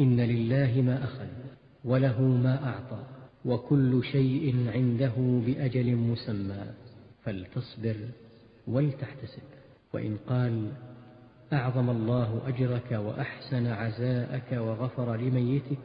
إن لله ما أخذ وله ما أعطى وكل شيء عنده بأجل مسمى فلتصبر ولتحتسب. وإن قال أعظم الله أجرك وأحسن عزاءك وغفر لميتك